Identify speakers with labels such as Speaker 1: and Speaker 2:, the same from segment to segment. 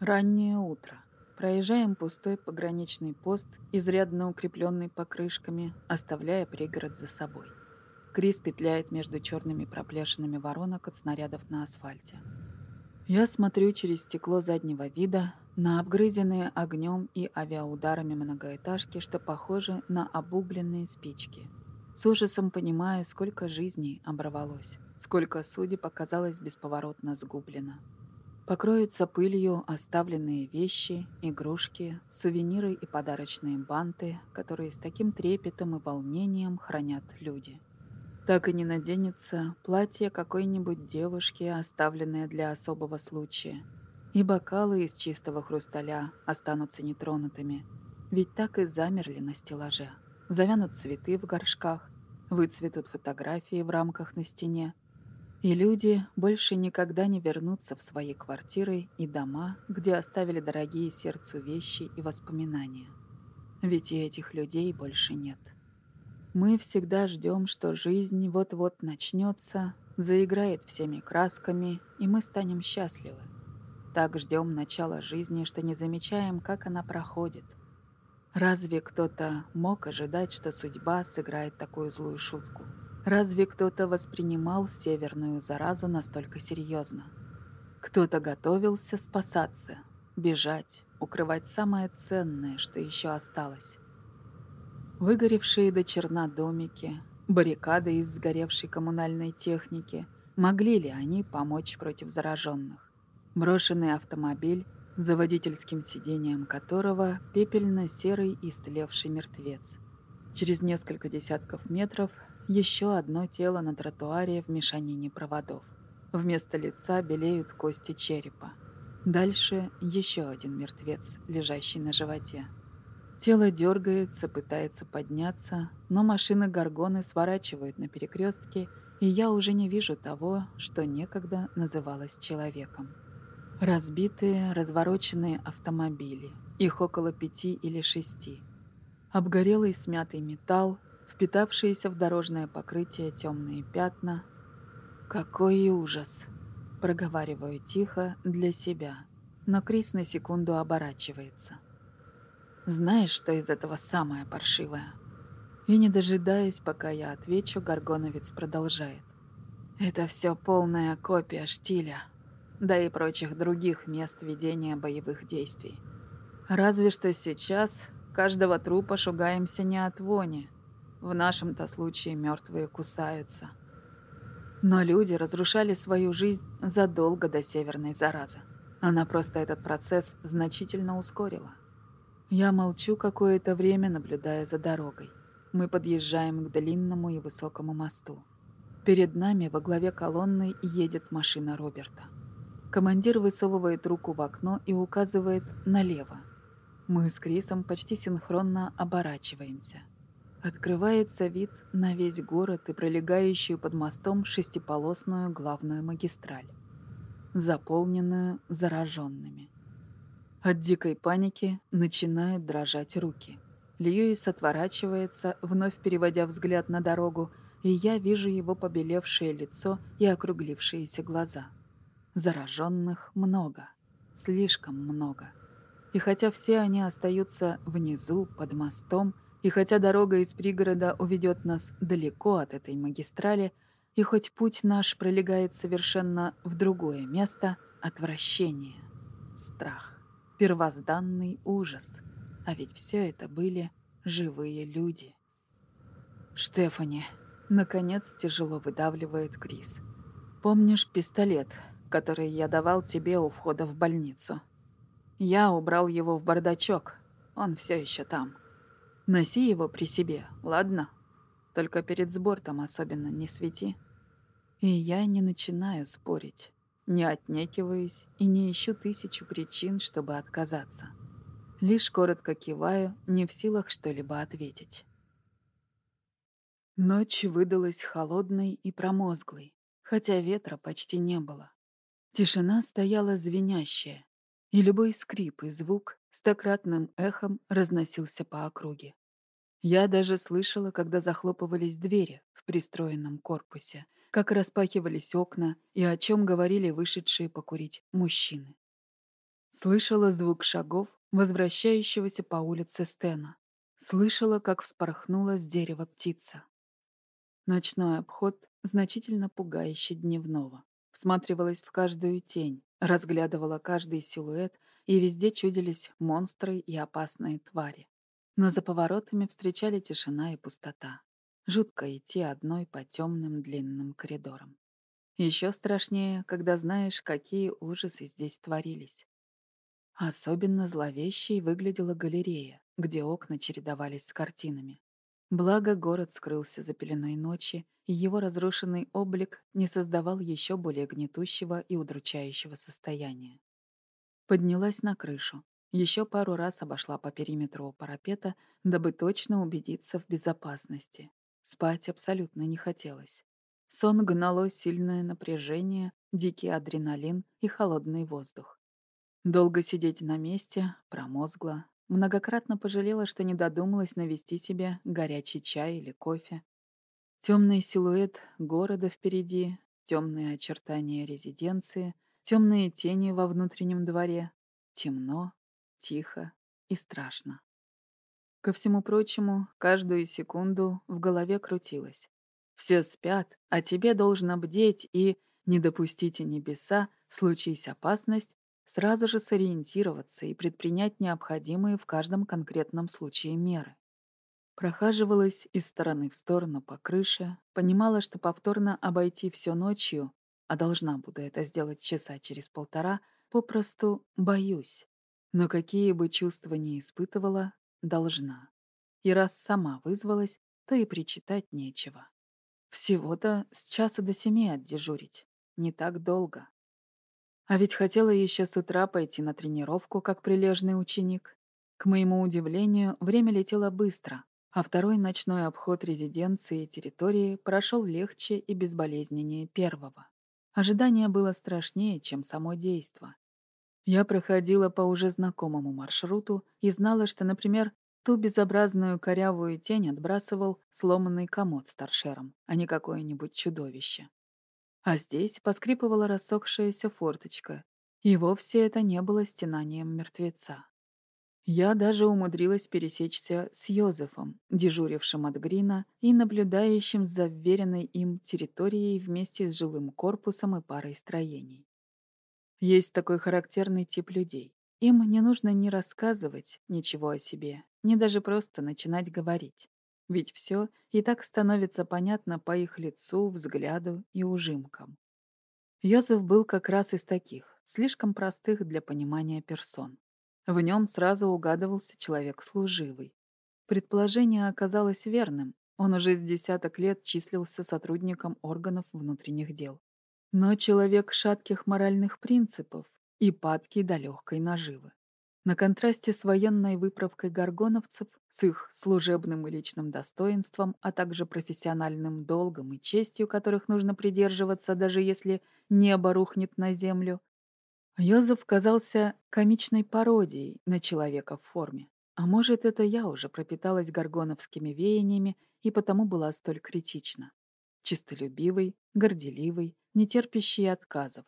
Speaker 1: Раннее утро. Проезжаем пустой пограничный пост, изрядно укрепленный покрышками, оставляя пригород за собой. Крис петляет между черными проплешинами воронок от снарядов на асфальте. Я смотрю через стекло заднего вида на обгрызенные огнем и авиаударами многоэтажки, что похожи на обугленные спички. С ужасом понимаю, сколько жизней оборвалось, сколько судеб оказалось бесповоротно сгублено. Покроются пылью оставленные вещи, игрушки, сувениры и подарочные банты, которые с таким трепетом и волнением хранят люди. Так и не наденется платье какой-нибудь девушки, оставленное для особого случая. И бокалы из чистого хрусталя останутся нетронутыми, ведь так и замерли на стеллаже. Завянут цветы в горшках, выцветут фотографии в рамках на стене, и люди больше никогда не вернутся в свои квартиры и дома, где оставили дорогие сердцу вещи и воспоминания. Ведь и этих людей больше нет. Мы всегда ждем, что жизнь вот-вот начнется, заиграет всеми красками, и мы станем счастливы. Так ждем начала жизни, что не замечаем, как она проходит. Разве кто-то мог ожидать, что судьба сыграет такую злую шутку? Разве кто-то воспринимал северную заразу настолько серьезно? Кто-то готовился спасаться, бежать, укрывать самое ценное, что еще осталось. Выгоревшие до черна домики, баррикады из сгоревшей коммунальной техники, могли ли они помочь против зараженных? Брошенный автомобиль, за водительским сиденьем которого пепельно-серый истлевший мертвец. Через несколько десятков метров еще одно тело на тротуаре в мешанине проводов. Вместо лица белеют кости черепа. Дальше еще один мертвец, лежащий на животе. Тело дергается, пытается подняться, но машины Гаргоны сворачивают на перекрестке, и я уже не вижу того, что некогда называлось человеком. Разбитые, развороченные автомобили. Их около пяти или шести. Обгорелый смятый металл, впитавшиеся в дорожное покрытие темные пятна. «Какой ужас!» — проговариваю тихо для себя, но Крис на секунду оборачивается. «Знаешь, что из этого самое паршивое?» И не дожидаясь, пока я отвечу, Горгоновец продолжает. «Это все полная копия штиля, да и прочих других мест ведения боевых действий. Разве что сейчас каждого трупа шугаемся не от вони, в нашем-то случае мертвые кусаются. Но люди разрушали свою жизнь задолго до северной заразы. Она просто этот процесс значительно ускорила. Я молчу какое-то время, наблюдая за дорогой. Мы подъезжаем к длинному и высокому мосту. Перед нами во главе колонны едет машина Роберта. Командир высовывает руку в окно и указывает налево. Мы с Крисом почти синхронно оборачиваемся – Открывается вид на весь город и пролегающую под мостом шестиполосную главную магистраль, заполненную зараженными. От дикой паники начинают дрожать руки. Льюис отворачивается, вновь переводя взгляд на дорогу, и я вижу его побелевшее лицо и округлившиеся глаза. Зараженных много, слишком много. И хотя все они остаются внизу, под мостом, и хотя дорога из пригорода уведет нас далеко от этой магистрали, и хоть путь наш пролегает совершенно в другое место, отвращение, страх, первозданный ужас. А ведь все это были живые люди. «Штефани», — наконец тяжело выдавливает Крис. «Помнишь пистолет, который я давал тебе у входа в больницу? Я убрал его в бардачок, он все еще там». Носи его при себе, ладно? Только перед сбортом особенно не свети. И я не начинаю спорить, не отнекиваюсь и не ищу тысячу причин, чтобы отказаться. Лишь коротко киваю, не в силах что-либо ответить. Ночь выдалась холодной и промозглой, хотя ветра почти не было. Тишина стояла звенящая, и любой скрип и звук стократным эхом разносился по округе. Я даже слышала, когда захлопывались двери в пристроенном корпусе, как распахивались окна и о чем говорили вышедшие покурить мужчины. Слышала звук шагов, возвращающегося по улице Стена. Слышала, как вспорхнула с дерева птица. Ночной обход значительно пугающе дневного. Всматривалась в каждую тень, разглядывала каждый силуэт, и везде чудились монстры и опасные твари. Но за поворотами встречали тишина и пустота. Жутко идти одной по темным длинным коридорам. Еще страшнее, когда знаешь, какие ужасы здесь творились. Особенно зловещей выглядела галерея, где окна чередовались с картинами. Благо, город скрылся за пеленой ночи, и его разрушенный облик не создавал еще более гнетущего и удручающего состояния. Поднялась на крышу. Еще пару раз обошла по периметру парапета, дабы точно убедиться в безопасности. Спать абсолютно не хотелось. Сон гнало сильное напряжение, дикий адреналин и холодный воздух. Долго сидеть на месте, промозгла, Многократно пожалела, что не додумалась навести себе горячий чай или кофе. Темный силуэт города впереди, темные очертания резиденции, темные тени во внутреннем дворе. Темно, тихо и страшно. Ко всему прочему, каждую секунду в голове крутилось. Все спят, а тебе должно бдеть и, не допустите небеса, случись опасность, сразу же сориентироваться и предпринять необходимые в каждом конкретном случае меры. Прохаживалась из стороны в сторону по крыше, понимала, что повторно обойти все ночью, а должна буду это сделать часа через полтора, попросту боюсь. Но какие бы чувства ни испытывала, должна. И раз сама вызвалась, то и причитать нечего. Всего-то с часа до семи отдежурить. Не так долго. А ведь хотела еще с утра пойти на тренировку, как прилежный ученик. К моему удивлению, время летело быстро, а второй ночной обход резиденции и территории прошел легче и безболезненнее первого. Ожидание было страшнее, чем само действо. Я проходила по уже знакомому маршруту и знала, что, например, ту безобразную корявую тень отбрасывал сломанный комод с торшером, а не какое-нибудь чудовище. А здесь поскрипывала рассохшаяся форточка, и вовсе это не было стенанием мертвеца. Я даже умудрилась пересечься с Йозефом, дежурившим от Грина и наблюдающим за вверенной им территорией вместе с жилым корпусом и парой строений. Есть такой характерный тип людей. Им не нужно ни рассказывать ничего о себе, ни даже просто начинать говорить. Ведь все и так становится понятно по их лицу, взгляду и ужимкам. Йозеф был как раз из таких, слишком простых для понимания персон. В нем сразу угадывался человек служивый. Предположение оказалось верным. Он уже с десяток лет числился сотрудником органов внутренних дел. Но человек шатких моральных принципов и падкий до легкой наживы. На контрасте с военной выправкой горгоновцев, с их служебным и личным достоинством, а также профессиональным долгом и честью, которых нужно придерживаться, даже если небо рухнет на землю, Йозеф казался комичной пародией на человека в форме. А может, это я уже пропиталась горгоновскими веяниями и потому была столь критична. Чистолюбивый, горделивый, нетерпящий отказов.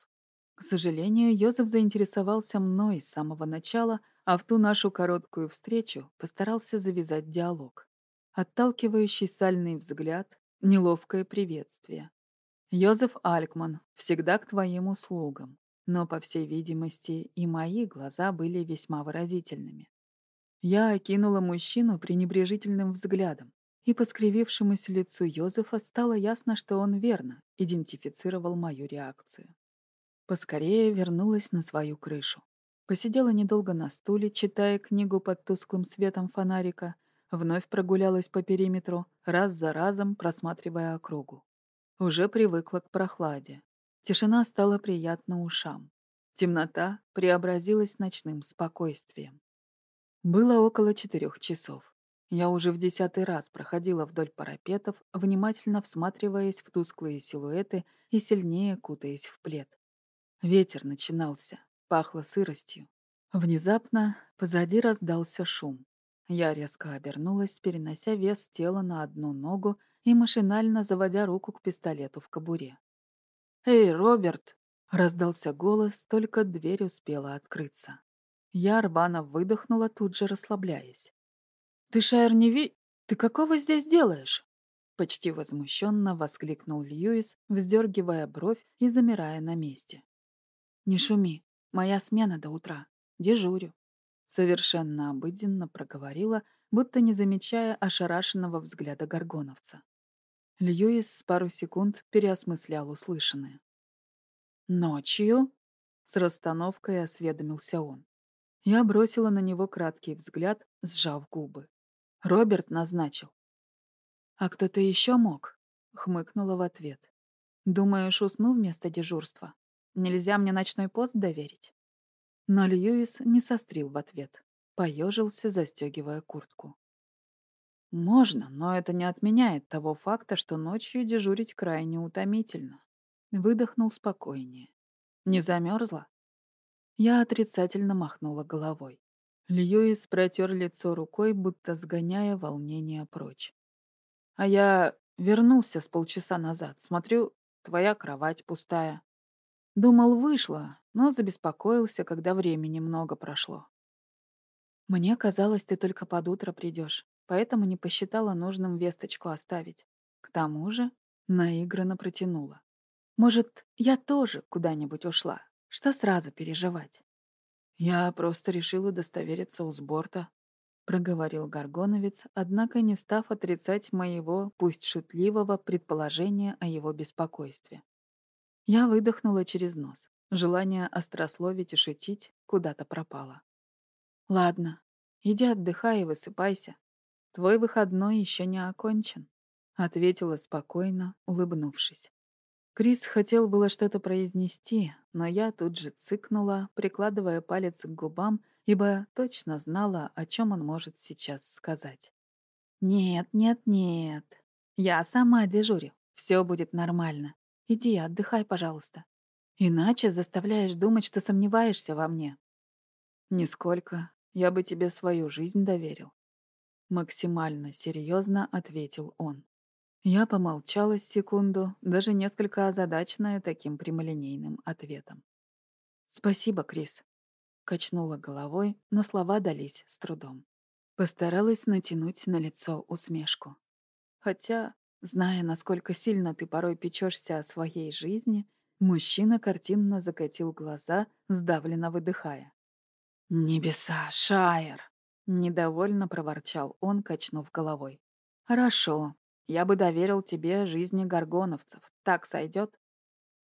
Speaker 1: К сожалению, Йозеф заинтересовался мной с самого начала, а в ту нашу короткую встречу постарался завязать диалог. Отталкивающий сальный взгляд, неловкое приветствие. «Йозеф Алькман, всегда к твоим услугам». Но, по всей видимости, и мои глаза были весьма выразительными. Я окинула мужчину пренебрежительным взглядом, и по скривившемуся лицу Йозефа стало ясно, что он верно идентифицировал мою реакцию. Поскорее вернулась на свою крышу. Посидела недолго на стуле, читая книгу под тусклым светом фонарика, вновь прогулялась по периметру, раз за разом просматривая округу. Уже привыкла к прохладе. Тишина стала приятна ушам. Темнота преобразилась ночным спокойствием. Было около четырех часов. Я уже в десятый раз проходила вдоль парапетов, внимательно всматриваясь в тусклые силуэты и сильнее кутаясь в плед. Ветер начинался, пахло сыростью. Внезапно позади раздался шум. Я резко обернулась, перенося вес тела на одну ногу и машинально заводя руку к пистолету в кобуре. «Эй, Роберт!» — раздался голос, только дверь успела открыться. Я рвано выдохнула, тут же расслабляясь. «Ты, Шайер, не ви... Ты какого здесь делаешь?» Почти возмущенно воскликнул Льюис, вздергивая бровь и замирая на месте. «Не шуми. Моя смена до утра. Дежурю». Совершенно обыденно проговорила, будто не замечая ошарашенного взгляда горгоновца. Льюис пару секунд переосмыслял услышанное. «Ночью?» — с расстановкой осведомился он. Я бросила на него краткий взгляд, сжав губы. Роберт назначил. «А кто-то еще мог?» — хмыкнула в ответ. «Думаешь, усну вместо дежурства? Нельзя мне ночной пост доверить?» Но Льюис не сострил в ответ. Поежился, застегивая куртку. Можно, но это не отменяет того факта, что ночью дежурить крайне утомительно. Выдохнул спокойнее. Не замерзла? Я отрицательно махнула головой. Льюис протер лицо рукой, будто сгоняя волнение прочь. А я вернулся с полчаса назад. Смотрю, твоя кровать пустая. Думал, вышла, но забеспокоился, когда времени много прошло. Мне казалось, ты только под утро придешь поэтому не посчитала нужным весточку оставить. К тому же наигранно протянула. Может, я тоже куда-нибудь ушла? Что сразу переживать? Я просто решила удостовериться у сборта, проговорил Горгоновец, однако не став отрицать моего, пусть шутливого, предположения о его беспокойстве. Я выдохнула через нос. Желание острословить и шутить куда-то пропало. «Ладно, иди отдыхай и высыпайся. Твой выходной еще не окончен», — ответила спокойно, улыбнувшись. Крис хотел было что-то произнести, но я тут же цыкнула, прикладывая палец к губам, ибо точно знала, о чем он может сейчас сказать. «Нет, нет, нет. Я сама дежурю. Все будет нормально. Иди, отдыхай, пожалуйста. Иначе заставляешь думать, что сомневаешься во мне». «Нисколько. Я бы тебе свою жизнь доверил. Максимально серьезно ответил он. Я помолчала секунду, даже несколько озадаченная таким прямолинейным ответом. «Спасибо, Крис», — качнула головой, но слова дались с трудом. Постаралась натянуть на лицо усмешку. Хотя, зная, насколько сильно ты порой печешься о своей жизни, мужчина картинно закатил глаза, сдавленно выдыхая. «Небеса, Шайер!» Недовольно проворчал он, качнув головой. «Хорошо. Я бы доверил тебе жизни горгоновцев. Так сойдет?»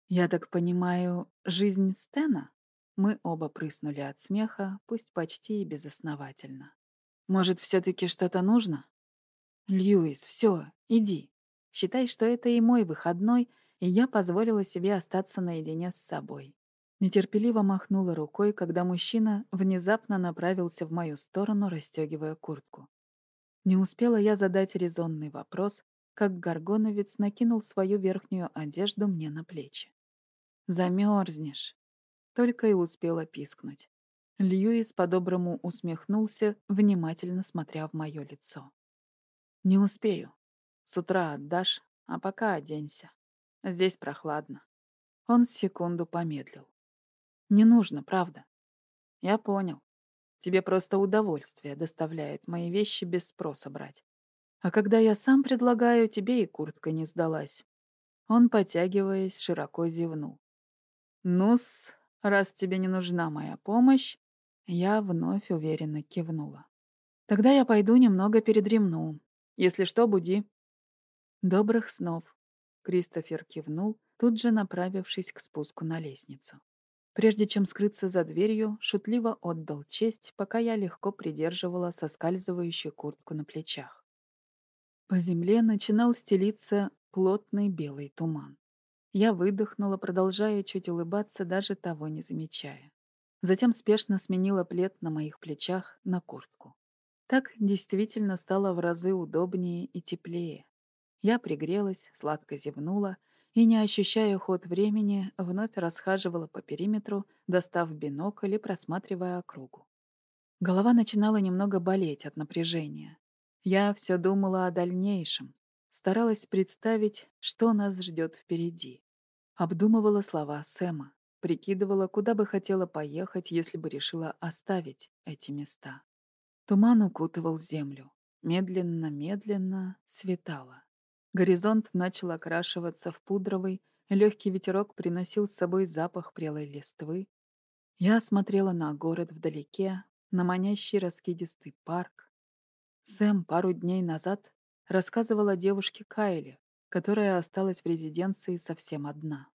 Speaker 1: «Я так понимаю, жизнь Стена?» Мы оба прыснули от смеха, пусть почти и безосновательно. «Может, все-таки что-то нужно?» «Льюис, все, иди. Считай, что это и мой выходной, и я позволила себе остаться наедине с собой. Нетерпеливо махнула рукой, когда мужчина внезапно направился в мою сторону, расстегивая куртку. Не успела я задать резонный вопрос, как горгоновец накинул свою верхнюю одежду мне на плечи. «Замерзнешь!» Только и успела пискнуть. Льюис по-доброму усмехнулся, внимательно смотря в мое лицо. «Не успею. С утра отдашь, а пока оденься. Здесь прохладно». Он секунду помедлил. Не нужно, правда. Я понял. Тебе просто удовольствие доставляет мои вещи без спроса брать. А когда я сам предлагаю, тебе и куртка не сдалась. Он, потягиваясь, широко зевнул. «Ну-с, раз тебе не нужна моя помощь...» Я вновь уверенно кивнула. «Тогда я пойду немного передремну. Если что, буди». «Добрых снов», — Кристофер кивнул, тут же направившись к спуску на лестницу. Прежде чем скрыться за дверью, шутливо отдал честь, пока я легко придерживала соскальзывающую куртку на плечах. По земле начинал стелиться плотный белый туман. Я выдохнула, продолжая чуть улыбаться, даже того не замечая. Затем спешно сменила плед на моих плечах на куртку. Так действительно стало в разы удобнее и теплее. Я пригрелась, сладко зевнула — и, не ощущая ход времени, вновь расхаживала по периметру, достав бинокль и просматривая округу. Голова начинала немного болеть от напряжения. Я все думала о дальнейшем, старалась представить, что нас ждет впереди. Обдумывала слова Сэма. прикидывала, куда бы хотела поехать, если бы решила оставить эти места. Туман укутывал землю. Медленно-медленно светало. Горизонт начал окрашиваться в пудровый, легкий ветерок приносил с собой запах прелой листвы. Я смотрела на город вдалеке, на манящий раскидистый парк. Сэм пару дней назад рассказывал о девушке Кайле, которая осталась в резиденции совсем одна.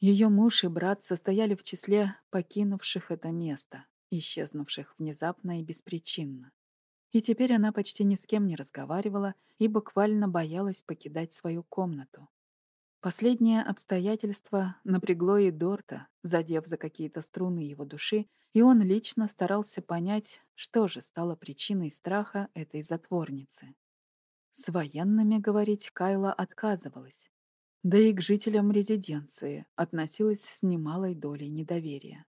Speaker 1: Ее муж и брат состояли в числе покинувших это место, исчезнувших внезапно и беспричинно. И теперь она почти ни с кем не разговаривала и буквально боялась покидать свою комнату. Последнее обстоятельство напрягло и Дорта, задев за какие-то струны его души, и он лично старался понять, что же стало причиной страха этой затворницы. С военными говорить Кайла отказывалась, да и к жителям резиденции относилась с немалой долей недоверия.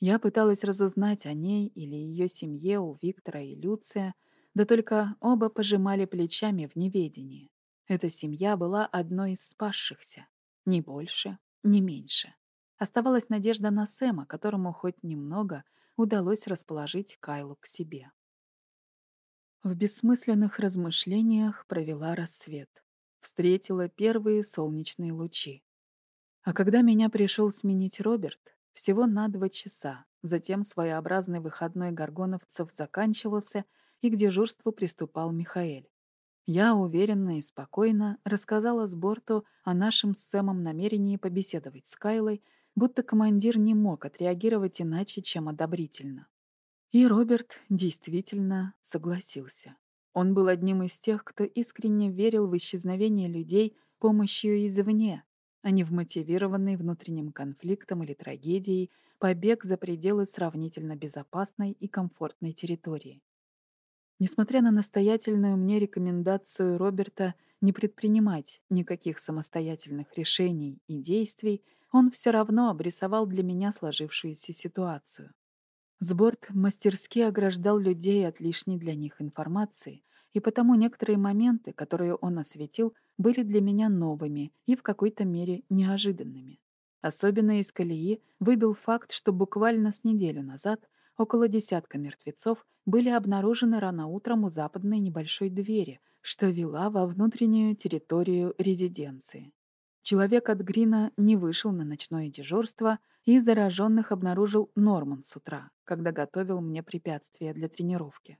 Speaker 1: Я пыталась разузнать о ней или ее семье у Виктора и Люция, да только оба пожимали плечами в неведении. Эта семья была одной из спасшихся. Ни больше, ни меньше. Оставалась надежда на Сэма, которому хоть немного удалось расположить Кайлу к себе. В бессмысленных размышлениях провела рассвет. Встретила первые солнечные лучи. А когда меня пришел сменить Роберт, всего на два часа. Затем своеобразный выходной горгоновцев заканчивался, и к дежурству приступал Михаэль. Я уверенно и спокойно рассказала Сборту о нашем с Сэмом намерении побеседовать с Кайлой, будто командир не мог отреагировать иначе, чем одобрительно. И Роберт действительно согласился. Он был одним из тех, кто искренне верил в исчезновение людей помощью извне, а не в мотивированный внутренним конфликтом или трагедией побег за пределы сравнительно безопасной и комфортной территории. Несмотря на настоятельную мне рекомендацию Роберта не предпринимать никаких самостоятельных решений и действий, он все равно обрисовал для меня сложившуюся ситуацию. Сборд мастерски ограждал людей от лишней для них информации, и потому некоторые моменты, которые он осветил, были для меня новыми и в какой-то мере неожиданными. Особенно из колеи выбил факт, что буквально с неделю назад около десятка мертвецов были обнаружены рано утром у западной небольшой двери, что вела во внутреннюю территорию резиденции. Человек от Грина не вышел на ночное дежурство и зараженных обнаружил Норман с утра, когда готовил мне препятствия для тренировки.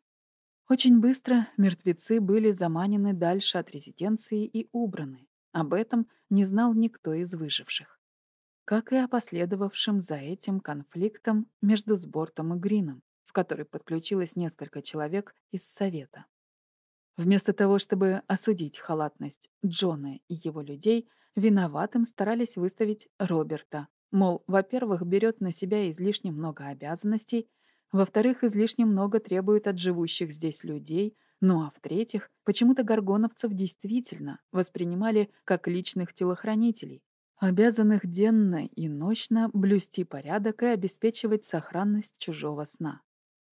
Speaker 1: Очень быстро мертвецы были заманены дальше от резиденции и убраны. Об этом не знал никто из выживших. Как и о последовавшем за этим конфликтом между Сбортом и Грином, в который подключилось несколько человек из Совета. Вместо того, чтобы осудить халатность Джона и его людей, виноватым старались выставить Роберта. Мол, во-первых, берет на себя излишне много обязанностей, во-вторых, излишне много требует от живущих здесь людей, ну а в-третьих, почему-то горгоновцев действительно воспринимали как личных телохранителей, обязанных денно и ночно блюсти порядок и обеспечивать сохранность чужого сна.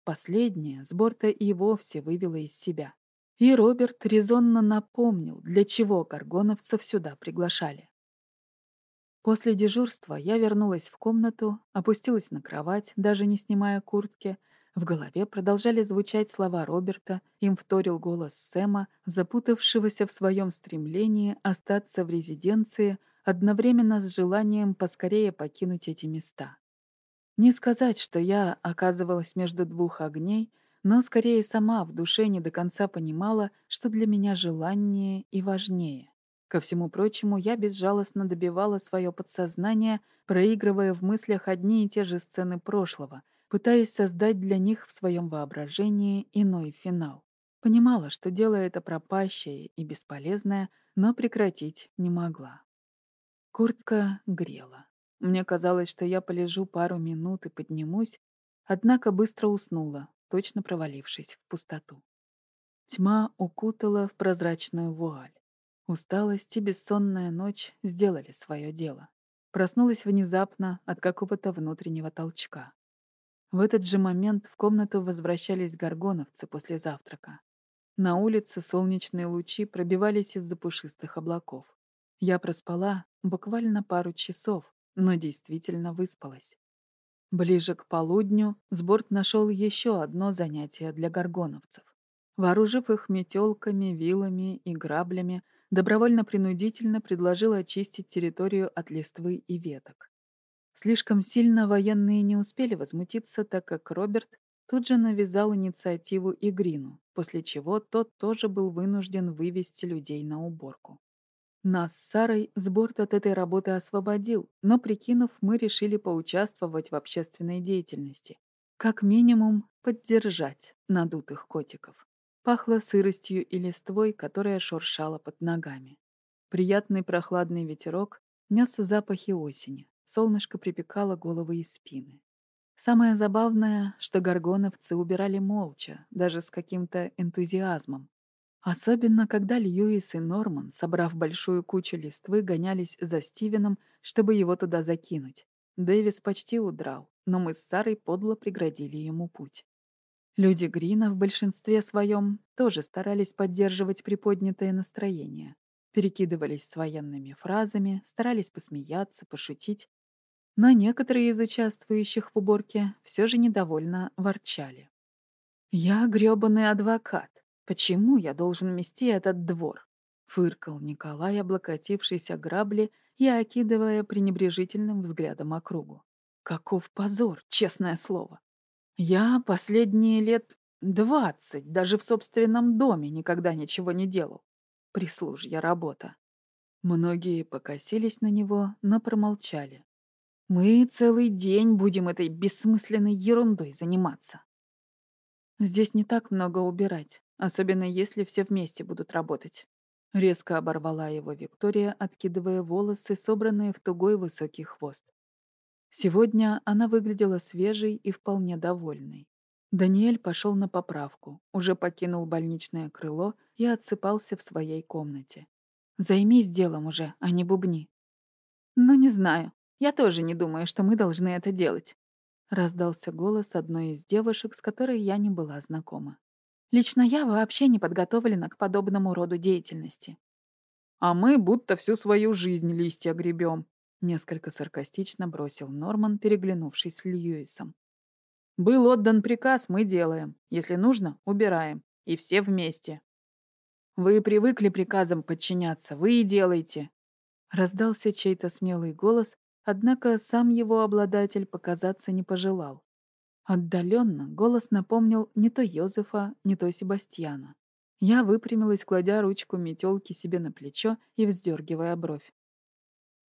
Speaker 1: Последнее с борта и вовсе вывело из себя. И Роберт резонно напомнил, для чего горгоновцев сюда приглашали. После дежурства я вернулась в комнату, опустилась на кровать, даже не снимая куртки. В голове продолжали звучать слова Роберта, им вторил голос Сэма, запутавшегося в своем стремлении остаться в резиденции одновременно с желанием поскорее покинуть эти места. Не сказать, что я оказывалась между двух огней, но скорее сама в душе не до конца понимала, что для меня желание и важнее. Ко всему прочему, я безжалостно добивала свое подсознание, проигрывая в мыслях одни и те же сцены прошлого, пытаясь создать для них в своем воображении иной финал. Понимала, что дело это пропащее и бесполезное, но прекратить не могла. Куртка грела. Мне казалось, что я полежу пару минут и поднимусь, однако быстро уснула, точно провалившись в пустоту. Тьма укутала в прозрачную вуаль. Усталость и бессонная ночь сделали свое дело. Проснулась внезапно от какого-то внутреннего толчка. В этот же момент в комнату возвращались горгоновцы после завтрака. На улице солнечные лучи пробивались из-за пушистых облаков. Я проспала буквально пару часов, но действительно выспалась. Ближе к полудню Сборт нашел еще одно занятие для горгоновцев. Вооружив их метелками, вилами и граблями, добровольно-принудительно предложил очистить территорию от листвы и веток. Слишком сильно военные не успели возмутиться, так как Роберт тут же навязал инициативу Игрину, после чего тот тоже был вынужден вывести людей на уборку. Нас с Сарой сборт от этой работы освободил, но, прикинув, мы решили поучаствовать в общественной деятельности. Как минимум, поддержать надутых котиков. Пахло сыростью и листвой, которая шуршала под ногами. Приятный прохладный ветерок нес запахи осени. Солнышко припекало головы и спины. Самое забавное, что горгоновцы убирали молча, даже с каким-то энтузиазмом. Особенно, когда Льюис и Норман, собрав большую кучу листвы, гонялись за Стивеном, чтобы его туда закинуть. Дэвис почти удрал, но мы с Сарой подло преградили ему путь. Люди Грина в большинстве своем тоже старались поддерживать приподнятое настроение. Перекидывались с военными фразами, старались посмеяться, пошутить. Но некоторые из участвующих в уборке все же недовольно ворчали. «Я грёбаный адвокат. «Почему я должен мести этот двор?» — фыркал Николай, облокотившись о грабли и окидывая пренебрежительным взглядом округу. «Каков позор, честное слово! Я последние лет двадцать даже в собственном доме никогда ничего не делал. Прислужья работа». Многие покосились на него, но промолчали. «Мы целый день будем этой бессмысленной ерундой заниматься». «Здесь не так много убирать. Особенно если все вместе будут работать. Резко оборвала его Виктория, откидывая волосы, собранные в тугой высокий хвост. Сегодня она выглядела свежей и вполне довольной. Даниэль пошел на поправку, уже покинул больничное крыло и отсыпался в своей комнате. «Займись делом уже, а не бубни». «Ну, не знаю. Я тоже не думаю, что мы должны это делать», — раздался голос одной из девушек, с которой я не была знакома. Лично я вообще не подготовлена к подобному роду деятельности. «А мы будто всю свою жизнь листья гребем», — несколько саркастично бросил Норман, переглянувшись с Льюисом. «Был отдан приказ, мы делаем. Если нужно, убираем. И все вместе». «Вы привыкли приказам подчиняться, вы и делайте». Раздался чей-то смелый голос, однако сам его обладатель показаться не пожелал. Отдаленно голос напомнил не то Йозефа, не то Себастьяна. Я выпрямилась, кладя ручку метелки себе на плечо и вздергивая бровь.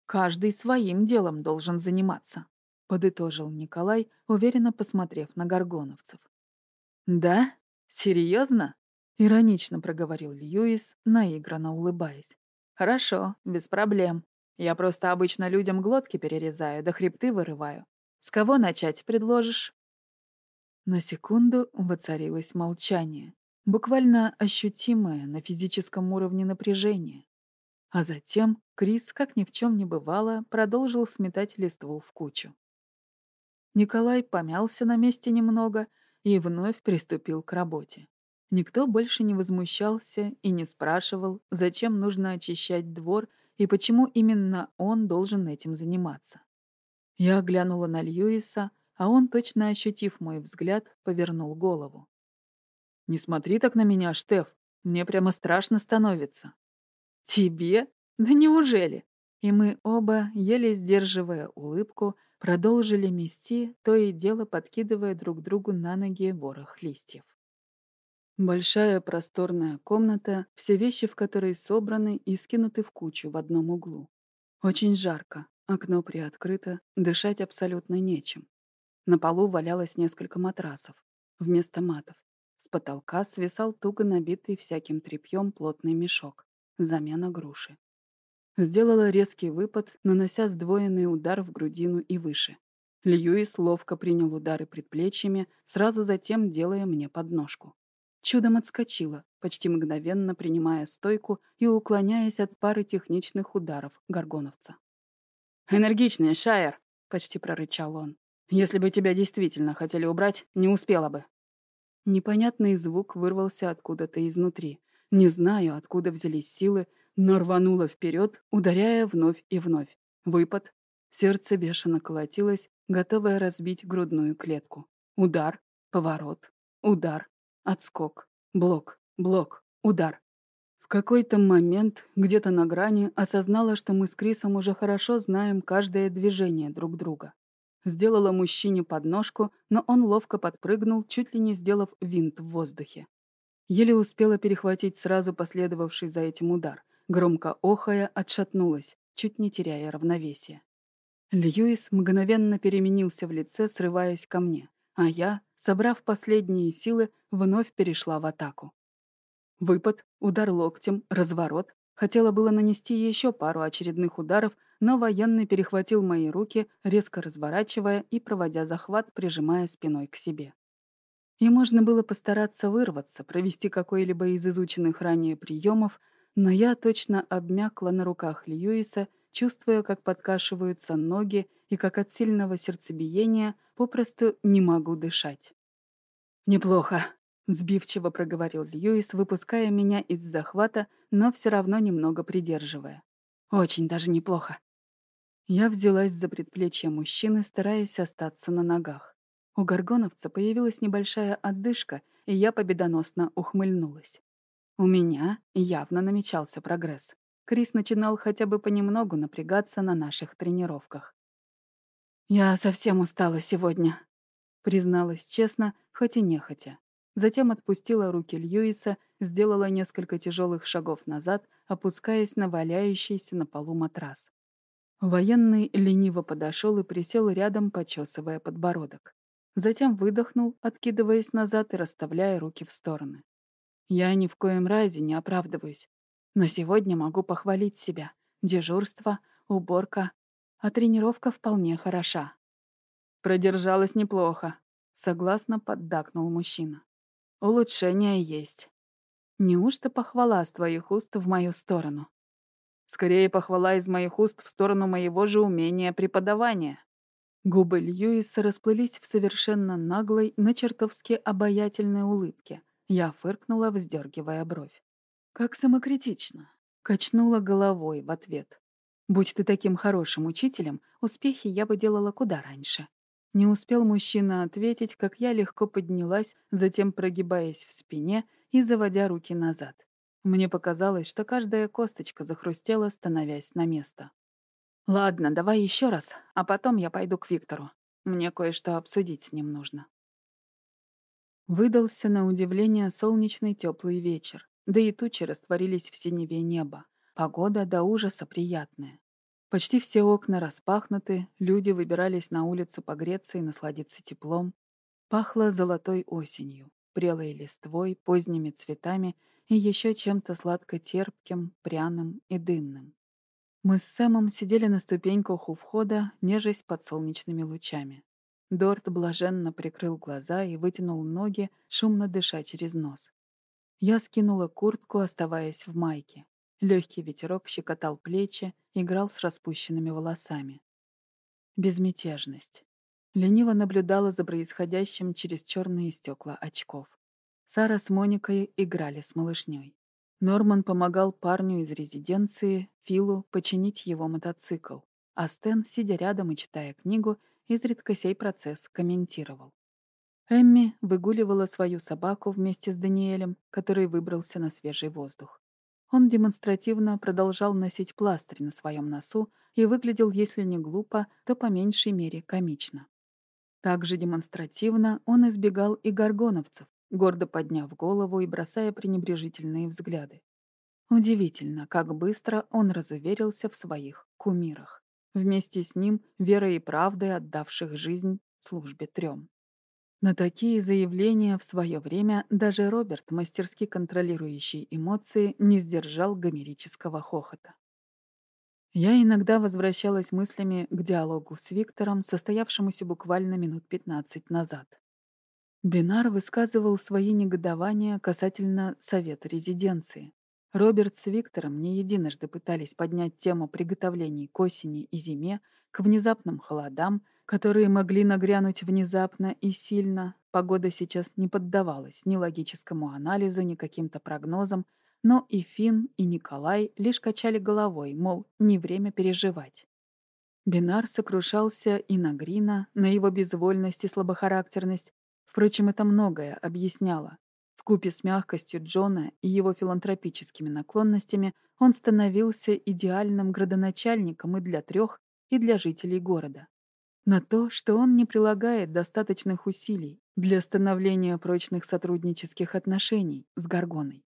Speaker 1: «Каждый своим делом должен заниматься», — подытожил Николай, уверенно посмотрев на горгоновцев. «Да? Серьезно?» — иронично проговорил Льюис, наигранно улыбаясь. «Хорошо, без проблем. Я просто обычно людям глотки перерезаю, да хребты вырываю. С кого начать предложишь?» На секунду воцарилось молчание, буквально ощутимое на физическом уровне напряжение. А затем Крис, как ни в чем не бывало, продолжил сметать листву в кучу. Николай помялся на месте немного и вновь приступил к работе. Никто больше не возмущался и не спрашивал, зачем нужно очищать двор и почему именно он должен этим заниматься. Я глянула на Льюиса, а он, точно ощутив мой взгляд, повернул голову. «Не смотри так на меня, Штеф, мне прямо страшно становится». «Тебе? Да неужели?» И мы оба, еле сдерживая улыбку, продолжили мести, то и дело подкидывая друг другу на ноги ворох листьев. Большая просторная комната, все вещи в которой собраны и скинуты в кучу в одном углу. Очень жарко, окно приоткрыто, дышать абсолютно нечем. На полу валялось несколько матрасов, вместо матов. С потолка свисал туго набитый всяким тряпьем плотный мешок. Замена груши. Сделала резкий выпад, нанося сдвоенный удар в грудину и выше. Льюис ловко принял удары предплечьями, сразу затем делая мне подножку. Чудом отскочила, почти мгновенно принимая стойку и уклоняясь от пары техничных ударов горгоновца. «Энергичный, Шайер!» — почти прорычал он. Если бы тебя действительно хотели убрать, не успела бы». Непонятный звук вырвался откуда-то изнутри. Не знаю, откуда взялись силы, но рванула вперед, ударяя вновь и вновь. Выпад, Сердце бешено колотилось, готовое разбить грудную клетку. Удар, поворот, удар, отскок, блок, блок, удар. В какой-то момент, где-то на грани, осознала, что мы с Крисом уже хорошо знаем каждое движение друг друга. Сделала мужчине подножку, но он ловко подпрыгнул, чуть ли не сделав винт в воздухе. Еле успела перехватить сразу последовавший за этим удар. Громко охая, отшатнулась, чуть не теряя равновесия. Льюис мгновенно переменился в лице, срываясь ко мне, а я, собрав последние силы, вновь перешла в атаку. Выпад, удар локтем, разворот. Хотела было нанести еще пару очередных ударов, но военный перехватил мои руки, резко разворачивая и проводя захват, прижимая спиной к себе. И можно было постараться вырваться, провести какой-либо из изученных ранее приемов, но я точно обмякла на руках Льюиса, чувствуя, как подкашиваются ноги и как от сильного сердцебиения попросту не могу дышать. «Неплохо», — сбивчиво проговорил Льюис, выпуская меня из захвата, но все равно немного придерживая. «Очень даже неплохо». Я взялась за предплечье мужчины, стараясь остаться на ногах. У горгоновца появилась небольшая отдышка, и я победоносно ухмыльнулась. У меня явно намечался прогресс. Крис начинал хотя бы понемногу напрягаться на наших тренировках. «Я совсем устала сегодня», — призналась честно, хоть и нехотя. Затем отпустила руки Льюиса, сделала несколько тяжелых шагов назад, опускаясь на валяющийся на полу матрас. Военный лениво подошел и присел рядом, почесывая подбородок. Затем выдохнул, откидываясь назад и расставляя руки в стороны. Я ни в коем разе не оправдываюсь. Но сегодня могу похвалить себя. Дежурство, уборка, а тренировка вполне хороша. Продержалась неплохо, согласно поддакнул мужчина. Улучшения есть. Неужто похвала с твоих уст в мою сторону? Скорее, похвала из моих уст в сторону моего же умения преподавания. Губы Льюиса расплылись в совершенно наглой, но чертовски обаятельной улыбке. Я фыркнула, вздергивая бровь. «Как самокритично!» Качнула головой в ответ. «Будь ты таким хорошим учителем, успехи я бы делала куда раньше». Не успел мужчина ответить, как я легко поднялась, затем прогибаясь в спине и заводя руки назад. Мне показалось, что каждая косточка захрустела, становясь на место. Ладно, давай еще раз, а потом я пойду к Виктору. Мне кое-что обсудить с ним нужно. Выдался на удивление солнечный теплый вечер, да и тучи растворились в синеве неба. Погода до ужаса приятная. Почти все окна распахнуты, люди выбирались на улицу погреться и насладиться теплом. Пахло золотой осенью, прелой листвой, поздними цветами и еще чем-то сладко-терпким, пряным и дымным. Мы с Сэмом сидели на ступеньках у входа, нежесть под солнечными лучами. Дорт блаженно прикрыл глаза и вытянул ноги, шумно дыша через нос. Я скинула куртку, оставаясь в майке. Легкий ветерок щекотал плечи, играл с распущенными волосами. Безмятежность. Лениво наблюдала за происходящим через черные стекла очков. Сара с Моникой играли с малышней. Норман помогал парню из резиденции, Филу, починить его мотоцикл, а Стэн, сидя рядом и читая книгу, изредка сей процесс комментировал. Эмми выгуливала свою собаку вместе с Даниэлем, который выбрался на свежий воздух. Он демонстративно продолжал носить пластырь на своем носу и выглядел, если не глупо, то по меньшей мере комично. Также демонстративно он избегал и горгоновцев, гордо подняв голову и бросая пренебрежительные взгляды. Удивительно, как быстро он разуверился в своих кумирах. Вместе с ним верой и правдой отдавших жизнь службе трем. На такие заявления в свое время даже Роберт, мастерски контролирующий эмоции, не сдержал гомерического хохота. Я иногда возвращалась мыслями к диалогу с Виктором, состоявшемуся буквально минут 15 назад. Бинар высказывал свои негодования касательно совета резиденции. Роберт с Виктором не единожды пытались поднять тему приготовлений к осени и зиме, к внезапным холодам, которые могли нагрянуть внезапно и сильно. Погода сейчас не поддавалась ни логическому анализу, ни каким-то прогнозам, но и Финн, и Николай лишь качали головой, мол, не время переживать. Бинар сокрушался и на Грина, на его безвольность и слабохарактерность. Впрочем, это многое объясняло. Вкупе с мягкостью Джона и его филантропическими наклонностями он становился идеальным градоначальником и для трех, и для жителей города. На то, что он не прилагает достаточных усилий для становления прочных сотруднических отношений с Гаргоной.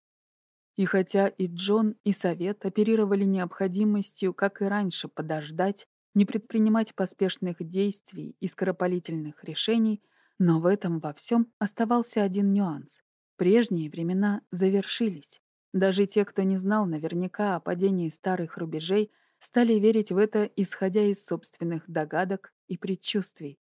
Speaker 1: И хотя и Джон, и Совет оперировали необходимостью, как и раньше, подождать, не предпринимать поспешных действий и скоропалительных решений, но в этом во всем оставался один нюанс. Прежние времена завершились. Даже те, кто не знал наверняка о падении старых рубежей, стали верить в это, исходя из собственных догадок и предчувствий.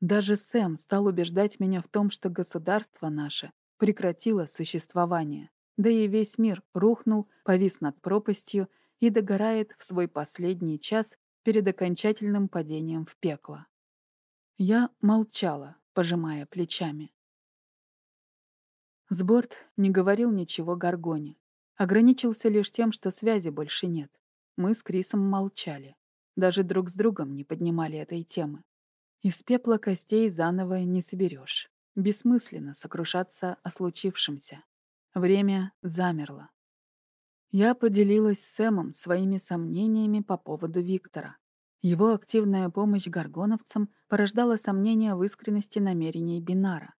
Speaker 1: Даже Сэм стал убеждать меня в том, что государство наше прекратило существование, да и весь мир рухнул, повис над пропастью и догорает в свой последний час перед окончательным падением в пекло. Я молчала, пожимая плечами. Сборд не говорил ничего Гаргоне. Ограничился лишь тем, что связи больше нет. Мы с Крисом молчали. Даже друг с другом не поднимали этой темы. Из пепла костей заново не соберешь. Бессмысленно сокрушаться о случившемся. Время замерло. Я поделилась с Сэмом своими сомнениями по поводу Виктора. Его активная помощь горгоновцам порождала сомнения в искренности намерений Бинара.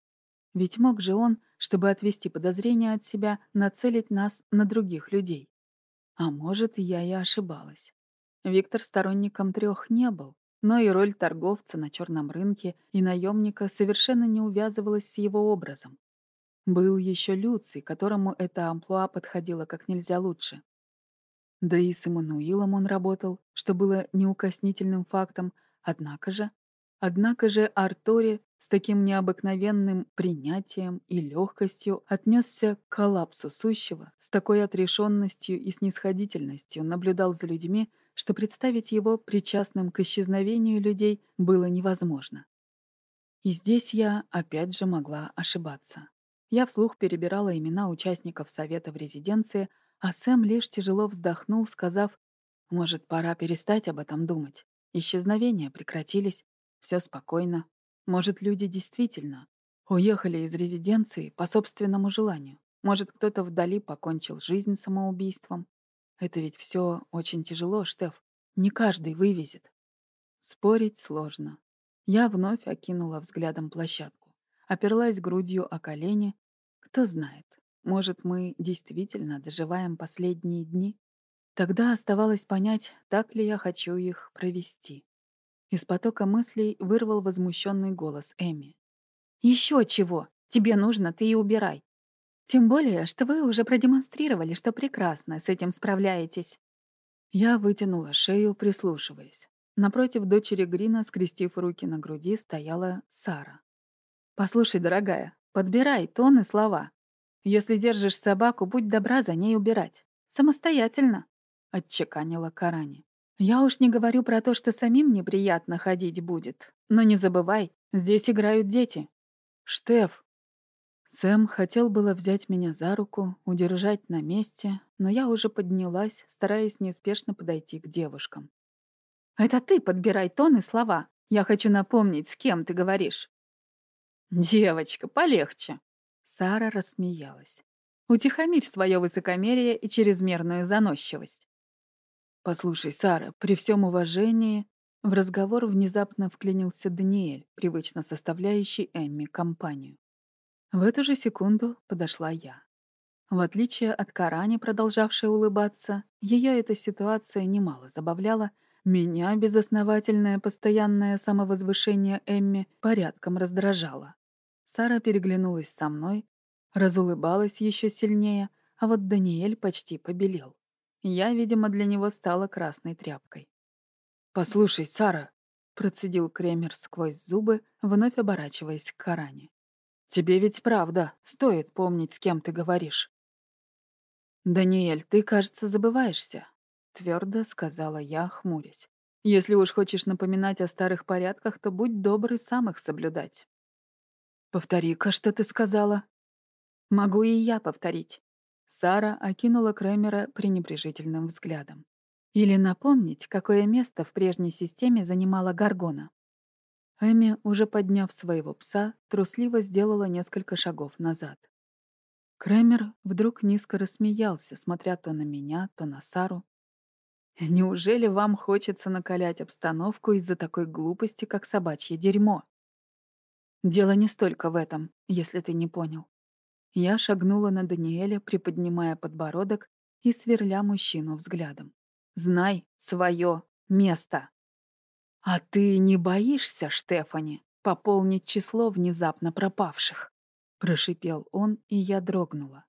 Speaker 1: Ведь мог же он, чтобы отвести подозрения от себя, нацелить нас на других людей. А может, я и ошибалась. Виктор сторонником трех не был, но и роль торговца на черном рынке и наемника совершенно не увязывалась с его образом. Был еще Люций, которому эта амплуа подходила как нельзя лучше. Да и с Эммануилом он работал, что было неукоснительным фактом, однако же... Однако же Артори с таким необыкновенным принятием и легкостью отнесся к коллапсу сущего, с такой отрешенностью и снисходительностью наблюдал за людьми, что представить его причастным к исчезновению людей было невозможно. И здесь я опять же могла ошибаться. Я вслух перебирала имена участников совета в резиденции, а Сэм лишь тяжело вздохнул, сказав, «Может, пора перестать об этом думать. Исчезновения прекратились, все спокойно. Может, люди действительно уехали из резиденции по собственному желанию. Может, кто-то вдали покончил жизнь самоубийством. Это ведь все очень тяжело, Штеф. Не каждый вывезет. Спорить сложно. Я вновь окинула взглядом площадку оперлась грудью о колени. Кто знает, может, мы действительно доживаем последние дни? Тогда оставалось понять, так ли я хочу их провести. Из потока мыслей вырвал возмущенный голос Эми. «Еще чего! Тебе нужно, ты и убирай. Тем более, что вы уже продемонстрировали, что прекрасно с этим справляетесь». Я вытянула шею, прислушиваясь. Напротив дочери Грина, скрестив руки на груди, стояла Сара. «Послушай, дорогая, подбирай тон и слова. Если держишь собаку, будь добра за ней убирать. Самостоятельно», — отчеканила Карани. «Я уж не говорю про то, что самим неприятно ходить будет. Но не забывай, здесь играют дети». «Штеф!» Сэм хотел было взять меня за руку, удержать на месте, но я уже поднялась, стараясь неспешно подойти к девушкам. «Это ты подбирай тон и слова. Я хочу напомнить, с кем ты говоришь». «Девочка, полегче!» Сара рассмеялась. «Утихомирь свое высокомерие и чрезмерную заносчивость». «Послушай, Сара, при всем уважении...» В разговор внезапно вклинился Даниэль, привычно составляющий Эмми компанию. В эту же секунду подошла я. В отличие от Карани, продолжавшей улыбаться, ее эта ситуация немало забавляла, меня безосновательное постоянное самовозвышение Эмми порядком раздражало. Сара переглянулась со мной, разулыбалась еще сильнее, а вот Даниэль почти побелел. Я, видимо, для него стала красной тряпкой. «Послушай, Сара», — процедил Кремер сквозь зубы, вновь оборачиваясь к Каране. «Тебе ведь правда, стоит помнить, с кем ты говоришь». «Даниэль, ты, кажется, забываешься», — твердо сказала я, хмурясь. «Если уж хочешь напоминать о старых порядках, то будь добрый сам их соблюдать». «Повтори-ка, что ты сказала?» «Могу и я повторить». Сара окинула Кремера пренебрежительным взглядом. Или напомнить, какое место в прежней системе занимала Гаргона. Эми, уже подняв своего пса, трусливо сделала несколько шагов назад. Кремер вдруг низко рассмеялся, смотря то на меня, то на Сару. «Неужели вам хочется накалять обстановку из-за такой глупости, как собачье дерьмо?» «Дело не столько в этом, если ты не понял». Я шагнула на Даниэля, приподнимая подбородок и сверля мужчину взглядом. «Знай свое место!» «А ты не боишься, Штефани, пополнить число внезапно пропавших?» Прошипел он, и я дрогнула.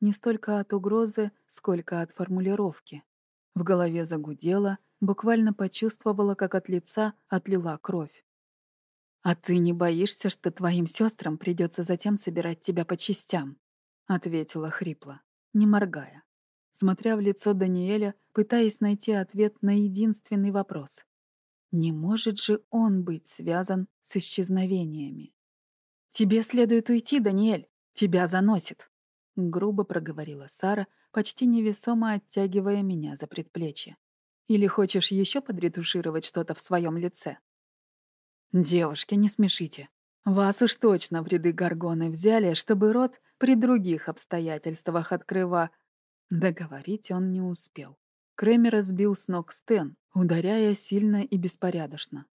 Speaker 1: Не столько от угрозы, сколько от формулировки. В голове загудело, буквально почувствовала, как от лица отлила кровь. «А ты не боишься, что твоим сестрам придется затем собирать тебя по частям?» — ответила хрипло, не моргая, смотря в лицо Даниэля, пытаясь найти ответ на единственный вопрос. Не может же он быть связан с исчезновениями? «Тебе следует уйти, Даниэль. Тебя заносит», — грубо проговорила Сара, почти невесомо оттягивая меня за предплечье. «Или хочешь еще подретушировать что-то в своем лице?» «Девушки, не смешите. Вас уж точно в ряды горгоны взяли, чтобы рот при других обстоятельствах открыва...» Договорить он не успел. Кремера сбил с ног Стэн, ударяя сильно и беспорядочно.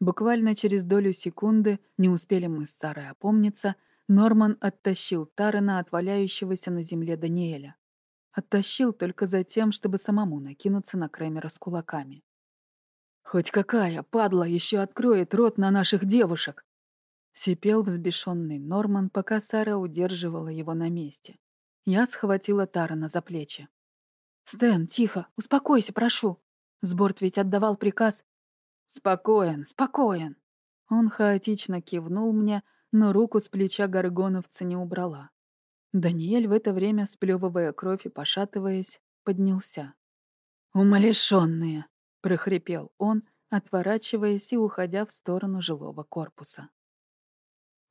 Speaker 1: Буквально через долю секунды, не успели мы с Сарой опомниться, Норман оттащил Тарена от валяющегося на земле Даниэля. Оттащил только за тем, чтобы самому накинуться на Кремера с кулаками. «Хоть какая, падла, еще откроет рот на наших девушек!» Сипел взбешенный Норман, пока Сара удерживала его на месте. Я схватила Тарана за плечи. «Стэн, тихо, успокойся, прошу. Сборт ведь отдавал приказ...» «Спокоен, спокоен!» Он хаотично кивнул мне, но руку с плеча горгоновца не убрала. Даниэль в это время, сплевывая кровь и пошатываясь, поднялся. «Умалишенные!» — прохрипел он, отворачиваясь и уходя в сторону жилого корпуса.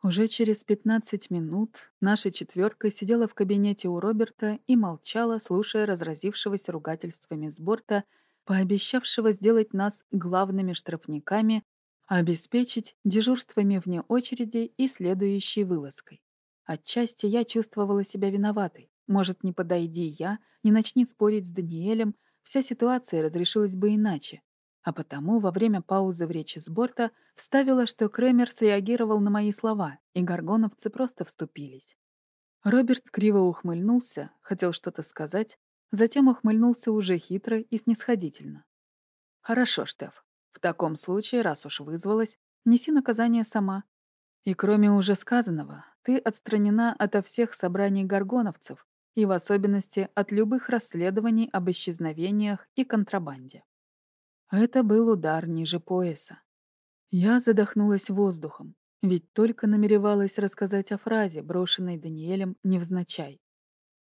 Speaker 1: Уже через 15 минут наша четверка сидела в кабинете у Роберта и молчала, слушая разразившегося ругательствами с борта, пообещавшего сделать нас главными штрафниками, обеспечить дежурствами вне очереди и следующей вылазкой. Отчасти я чувствовала себя виноватой. Может, не подойди я, не начни спорить с Даниэлем, вся ситуация разрешилась бы иначе. А потому во время паузы в речи с борта вставила, что Кремер среагировал на мои слова, и горгоновцы просто вступились. Роберт криво ухмыльнулся, хотел что-то сказать, затем ухмыльнулся уже хитро и снисходительно. «Хорошо, Штеф. В таком случае, раз уж вызвалась, неси наказание сама. И кроме уже сказанного, ты отстранена ото всех собраний горгоновцев и в особенности от любых расследований об исчезновениях и контрабанде. Это был удар ниже пояса. Я задохнулась воздухом, ведь только намеревалась рассказать о фразе, брошенной Даниэлем невзначай.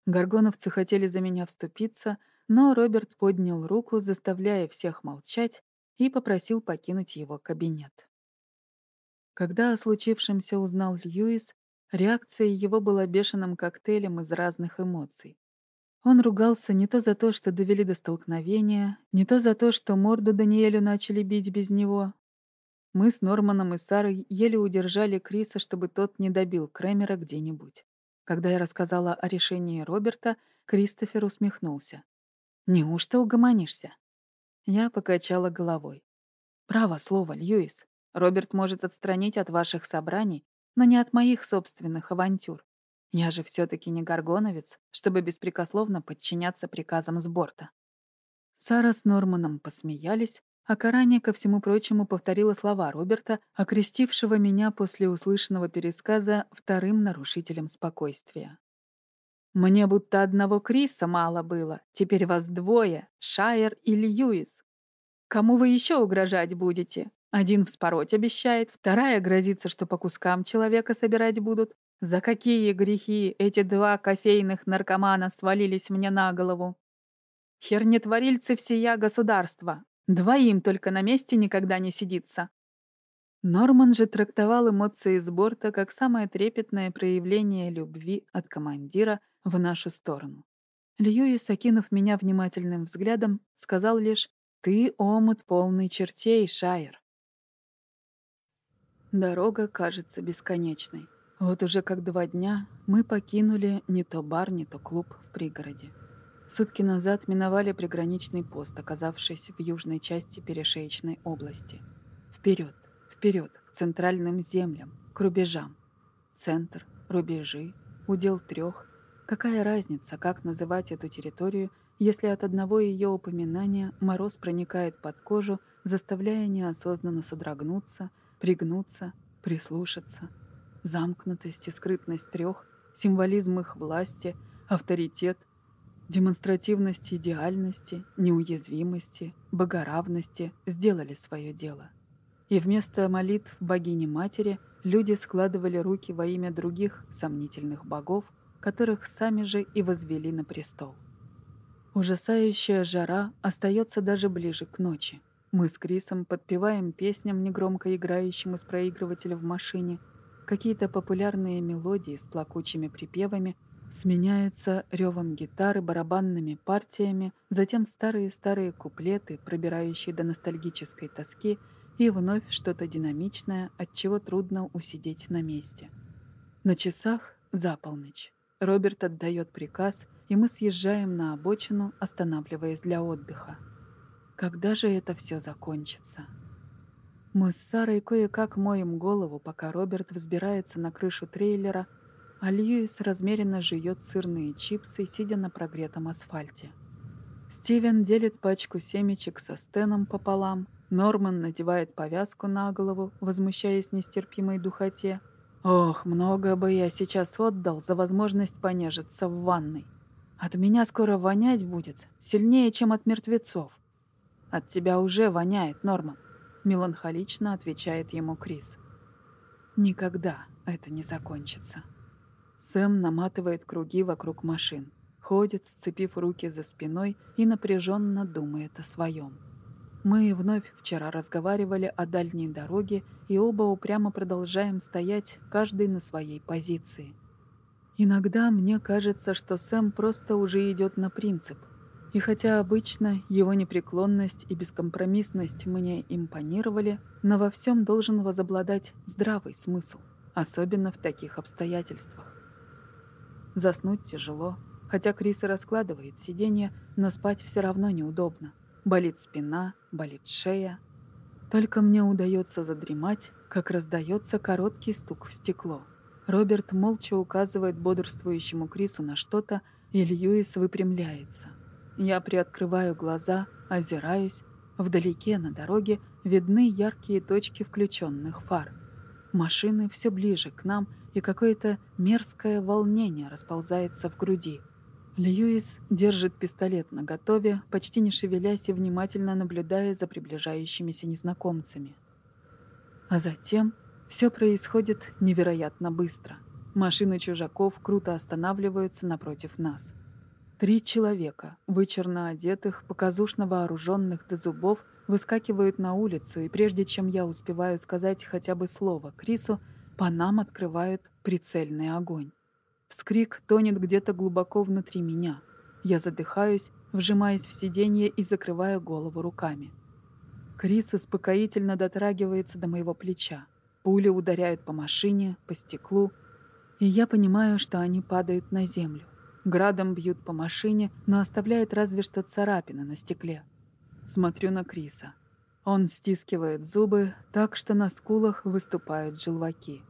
Speaker 1: Горгоновцы хотели за меня вступиться, но Роберт поднял руку, заставляя всех молчать, и попросил покинуть его кабинет. Когда о случившемся узнал Льюис, реакция его была бешеным коктейлем из разных эмоций. Он ругался не то за то, что довели до столкновения, не то за то, что морду Даниэлю начали бить без него. Мы с Норманом и Сарой еле удержали Криса, чтобы тот не добил Кремера где-нибудь. Когда я рассказала о решении Роберта, Кристофер усмехнулся. «Неужто угомонишься?» Я покачала головой. «Право слово, Льюис. Роберт может отстранить от ваших собраний, но не от моих собственных авантюр. Я же все-таки не горгоновец, чтобы беспрекословно подчиняться приказам с борта. Сара с Норманом посмеялись, а Карани, ко всему прочему, повторила слова Роберта, окрестившего меня после услышанного пересказа вторым нарушителем спокойствия. «Мне будто одного Криса мало было, теперь вас двое, Шайер и Льюис. Кому вы еще угрожать будете? Один вспороть обещает, вторая грозится, что по кускам человека собирать будут, за какие грехи эти два кофейных наркомана свалились мне на голову? Хернетворильцы всея государства. Двоим только на месте никогда не сидится. Норман же трактовал эмоции с борта как самое трепетное проявление любви от командира в нашу сторону. Льюис, окинув меня внимательным взглядом, сказал лишь «Ты омут полный чертей, Шайер». Дорога кажется бесконечной. Вот уже как два дня мы покинули не то бар, не то клуб в пригороде. Сутки назад миновали приграничный пост, оказавшись в южной части перешеечной области. Вперед, вперед, к центральным землям, к рубежам. Центр, рубежи, удел трех. Какая разница, как называть эту территорию, если от одного ее упоминания мороз проникает под кожу, заставляя неосознанно содрогнуться, пригнуться, прислушаться – замкнутость и скрытность трех, символизм их власти, авторитет, демонстративность идеальности, неуязвимости, богоравности сделали свое дело. И вместо молитв богини-матери люди складывали руки во имя других сомнительных богов, которых сами же и возвели на престол. Ужасающая жара остается даже ближе к ночи. Мы с Крисом подпеваем песням, негромко играющим из проигрывателя в машине – Какие-то популярные мелодии с плакучими припевами сменяются ревом гитары, барабанными партиями, затем старые-старые куплеты, пробирающие до ностальгической тоски, и вновь что-то динамичное, от чего трудно усидеть на месте. На часах за полночь. Роберт отдает приказ, и мы съезжаем на обочину, останавливаясь для отдыха. Когда же это все закончится? Мы с Сарой кое-как моем голову, пока Роберт взбирается на крышу трейлера, а Льюис размеренно жует сырные чипсы, сидя на прогретом асфальте. Стивен делит пачку семечек со Стеном пополам, Норман надевает повязку на голову, возмущаясь нестерпимой духоте. «Ох, много бы я сейчас отдал за возможность понежиться в ванной. От меня скоро вонять будет, сильнее, чем от мертвецов. От тебя уже воняет, Норман. Меланхолично отвечает ему Крис. Никогда это не закончится. Сэм наматывает круги вокруг машин, ходит, сцепив руки за спиной и напряженно думает о своем. Мы вновь вчера разговаривали о дальней дороге и оба упрямо продолжаем стоять, каждый на своей позиции. Иногда мне кажется, что Сэм просто уже идет на принцип, и хотя обычно его непреклонность и бескомпромиссность мне импонировали, но во всем должен возобладать здравый смысл, особенно в таких обстоятельствах. Заснуть тяжело, хотя Крис и раскладывает сиденье, но спать все равно неудобно. Болит спина, болит шея. Только мне удается задремать, как раздается короткий стук в стекло. Роберт молча указывает бодрствующему Крису на что-то, и Льюис выпрямляется. Я приоткрываю глаза, озираюсь. Вдалеке на дороге видны яркие точки включенных фар. Машины все ближе к нам, и какое-то мерзкое волнение расползается в груди. Льюис держит пистолет наготове, почти не шевелясь и внимательно наблюдая за приближающимися незнакомцами. А затем все происходит невероятно быстро. Машины чужаков круто останавливаются напротив нас. Три человека, вычурно одетых, показушно вооруженных до зубов, выскакивают на улицу, и прежде чем я успеваю сказать хотя бы слово Крису, по нам открывают прицельный огонь. Вскрик тонет где-то глубоко внутри меня. Я задыхаюсь, вжимаясь в сиденье и закрываю голову руками. Крис успокоительно дотрагивается до моего плеча. Пули ударяют по машине, по стеклу, и я понимаю, что они падают на землю. Градом бьют по машине, но оставляет разве что царапины на стекле. Смотрю на Криса. Он стискивает зубы так, что на скулах выступают желваки.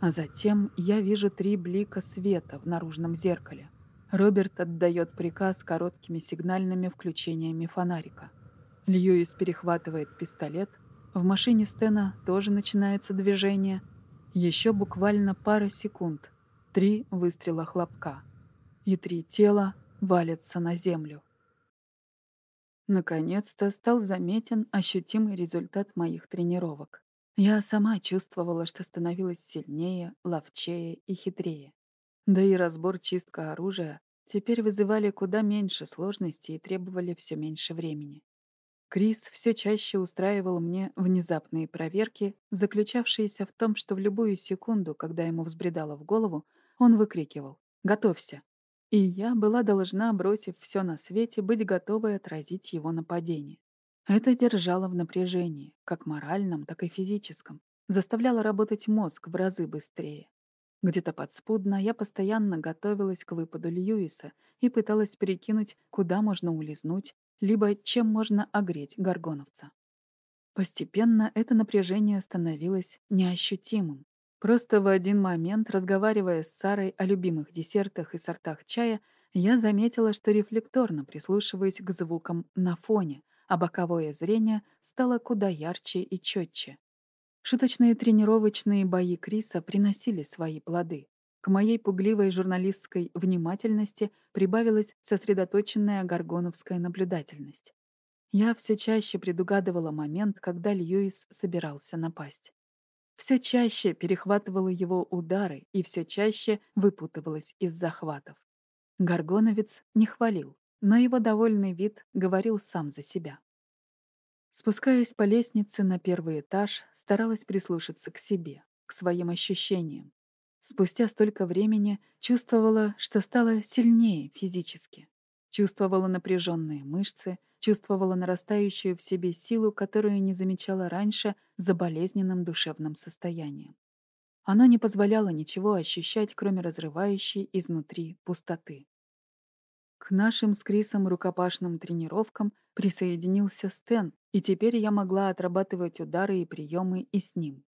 Speaker 1: А затем я вижу три блика света в наружном зеркале. Роберт отдает приказ короткими сигнальными включениями фонарика. Льюис перехватывает пистолет. В машине Стена тоже начинается движение. Еще буквально пара секунд. Три выстрела хлопка и три тела валятся на землю. Наконец-то стал заметен ощутимый результат моих тренировок. Я сама чувствовала, что становилась сильнее, ловчее и хитрее. Да и разбор чистка оружия теперь вызывали куда меньше сложностей и требовали все меньше времени. Крис все чаще устраивал мне внезапные проверки, заключавшиеся в том, что в любую секунду, когда ему взбредало в голову, он выкрикивал «Готовься!» И я была должна, бросив все на свете, быть готовой отразить его нападение. Это держало в напряжении, как моральном, так и физическом, заставляло работать мозг в разы быстрее. Где-то подспудно я постоянно готовилась к выпаду Льюиса и пыталась перекинуть, куда можно улизнуть, либо чем можно огреть горгоновца. Постепенно это напряжение становилось неощутимым. Просто в один момент, разговаривая с Сарой о любимых десертах и сортах чая, я заметила, что рефлекторно прислушиваюсь к звукам на фоне, а боковое зрение стало куда ярче и четче. Шуточные тренировочные бои Криса приносили свои плоды. К моей пугливой журналистской внимательности прибавилась сосредоточенная горгоновская наблюдательность. Я все чаще предугадывала момент, когда Льюис собирался напасть. Все чаще перехватывала его удары и все чаще выпутывалась из захватов. Горгоновец не хвалил, но его довольный вид говорил сам за себя. Спускаясь по лестнице на первый этаж, старалась прислушаться к себе, к своим ощущениям. Спустя столько времени чувствовала, что стала сильнее физически. Чувствовала напряженные мышцы, чувствовала нарастающую в себе силу, которую не замечала раньше за болезненным душевным состоянием. Оно не позволяло ничего ощущать, кроме разрывающей изнутри пустоты. К нашим с Крисом рукопашным тренировкам присоединился Стэн, и теперь я могла отрабатывать удары и приемы и с ним.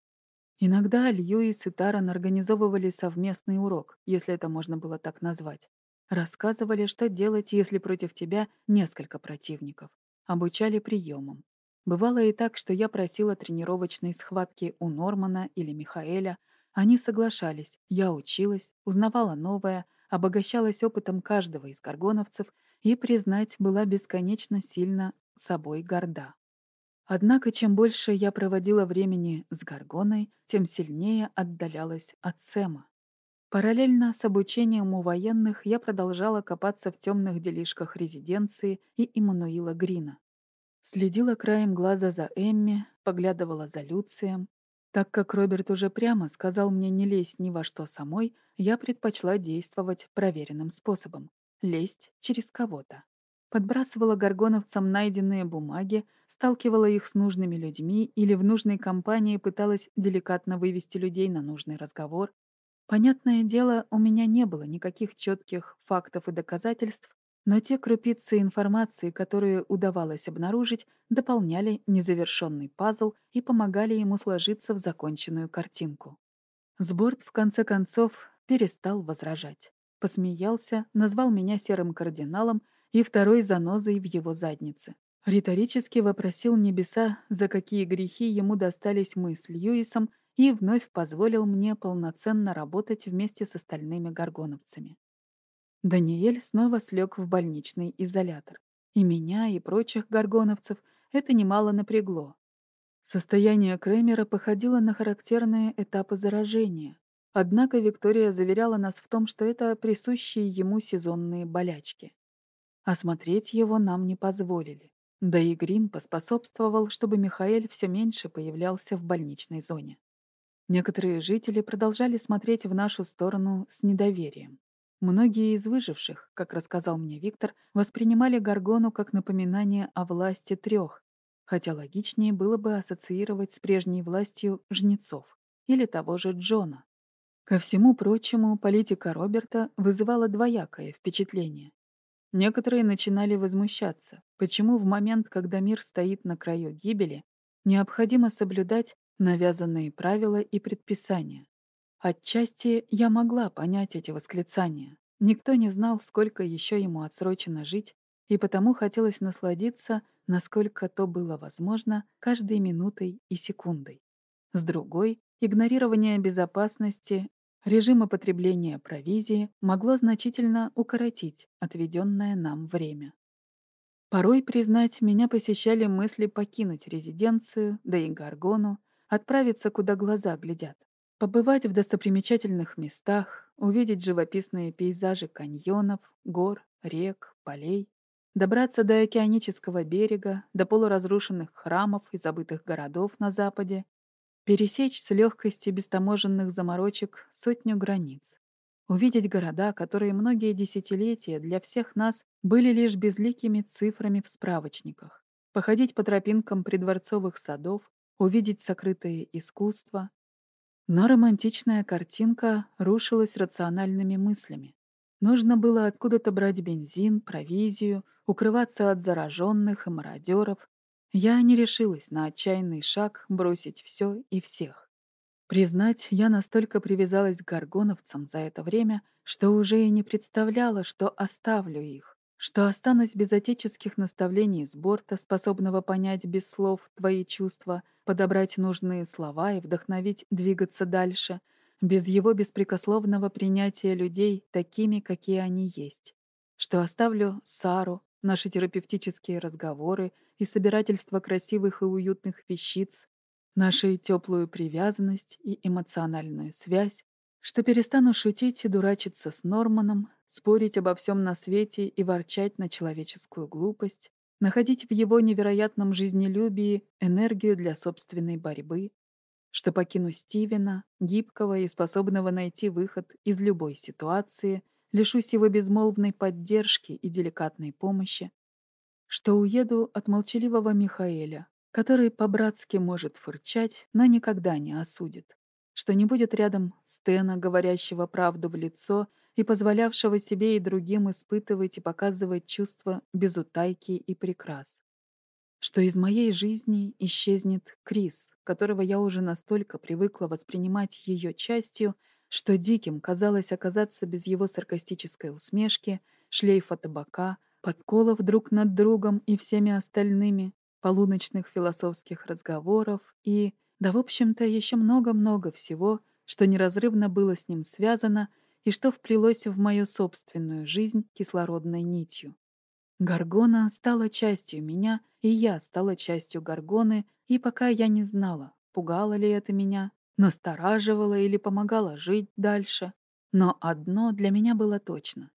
Speaker 1: Иногда Льюис и Таран организовывали совместный урок, если это можно было так назвать. Рассказывали, что делать, если против тебя несколько противников. Обучали приемам. Бывало и так, что я просила тренировочной схватки у Нормана или Михаэля. Они соглашались, я училась, узнавала новое, обогащалась опытом каждого из горгоновцев и, признать, была бесконечно сильно собой горда. Однако, чем больше я проводила времени с Гаргоной, тем сильнее отдалялась от Сэма. Параллельно с обучением у военных я продолжала копаться в темных делишках резиденции и Иммануила Грина. Следила краем глаза за Эмми, поглядывала за Люцием. Так как Роберт уже прямо сказал мне не лезть ни во что самой, я предпочла действовать проверенным способом — лезть через кого-то подбрасывала горгоновцам найденные бумаги, сталкивала их с нужными людьми или в нужной компании пыталась деликатно вывести людей на нужный разговор. Понятное дело, у меня не было никаких четких фактов и доказательств, но те крупицы информации, которые удавалось обнаружить, дополняли незавершенный пазл и помогали ему сложиться в законченную картинку. Сборд, в конце концов, перестал возражать. Посмеялся, назвал меня серым кардиналом и второй занозой в его заднице. Риторически вопросил небеса, за какие грехи ему достались мы с Льюисом, и вновь позволил мне полноценно работать вместе с остальными горгоновцами. Даниэль снова слег в больничный изолятор. И меня, и прочих горгоновцев это немало напрягло. Состояние Кремера походило на характерные этапы заражения. Однако Виктория заверяла нас в том, что это присущие ему сезонные болячки. Осмотреть его нам не позволили. Да и Грин поспособствовал, чтобы Михаэль все меньше появлялся в больничной зоне. Некоторые жители продолжали смотреть в нашу сторону с недоверием. Многие из выживших, как рассказал мне Виктор, воспринимали Гаргону как напоминание о власти трех, хотя логичнее было бы ассоциировать с прежней властью жнецов или того же Джона. Ко всему прочему, политика Роберта вызывала двоякое впечатление. Некоторые начинали возмущаться, почему в момент, когда мир стоит на краю гибели, необходимо соблюдать навязанные правила и предписания. Отчасти я могла понять эти восклицания. Никто не знал, сколько еще ему отсрочено жить, и потому хотелось насладиться, насколько то было возможно, каждой минутой и секундой. С другой, игнорирование безопасности Режима потребления провизии могло значительно укоротить отведенное нам время. Порой, признать, меня посещали мысли покинуть резиденцию, да и Гаргону, отправиться, куда глаза глядят, побывать в достопримечательных местах, увидеть живописные пейзажи каньонов, гор, рек, полей, добраться до океанического берега, до полуразрушенных храмов и забытых городов на западе, пересечь с легкостью без таможенных заморочек сотню границ. увидеть города, которые многие десятилетия для всех нас были лишь безликими цифрами в справочниках, походить по тропинкам придворцовых садов, увидеть сокрытое искусство. Но романтичная картинка рушилась рациональными мыслями. Нужно было откуда-то брать бензин, провизию, укрываться от зараженных и мародеров. Я не решилась на отчаянный шаг бросить все и всех. Признать, я настолько привязалась к горгоновцам за это время, что уже и не представляла, что оставлю их, что останусь без отеческих наставлений с борта, способного понять без слов твои чувства, подобрать нужные слова и вдохновить двигаться дальше, без его беспрекословного принятия людей такими, какие они есть, что оставлю Сару, наши терапевтические разговоры и собирательство красивых и уютных вещиц, нашу теплую привязанность и эмоциональную связь, что перестану шутить и дурачиться с Норманом, спорить обо всем на свете и ворчать на человеческую глупость, находить в его невероятном жизнелюбии энергию для собственной борьбы, что покину Стивена, гибкого и способного найти выход из любой ситуации, лишусь его безмолвной поддержки и деликатной помощи, что уеду от молчаливого Михаэля, который по-братски может фырчать, но никогда не осудит. Что не будет рядом Стена, говорящего правду в лицо и позволявшего себе и другим испытывать и показывать чувства без утайки и прикрас. Что из моей жизни исчезнет Крис, которого я уже настолько привыкла воспринимать ее частью, что диким казалось оказаться без его саркастической усмешки, шлейфа табака, подколов друг над другом и всеми остальными, полуночных философских разговоров и, да, в общем-то, еще много-много всего, что неразрывно было с ним связано и что вплелось в мою собственную жизнь кислородной нитью. Гаргона стала частью меня, и я стала частью Гаргоны, и пока я не знала, пугало ли это меня, настораживало или помогало жить дальше. Но одно для меня было точно.